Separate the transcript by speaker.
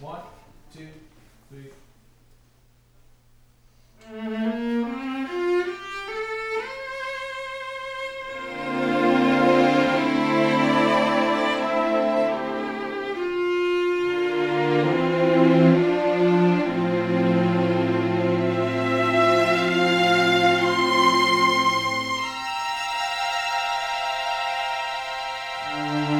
Speaker 1: One, two, three. Thank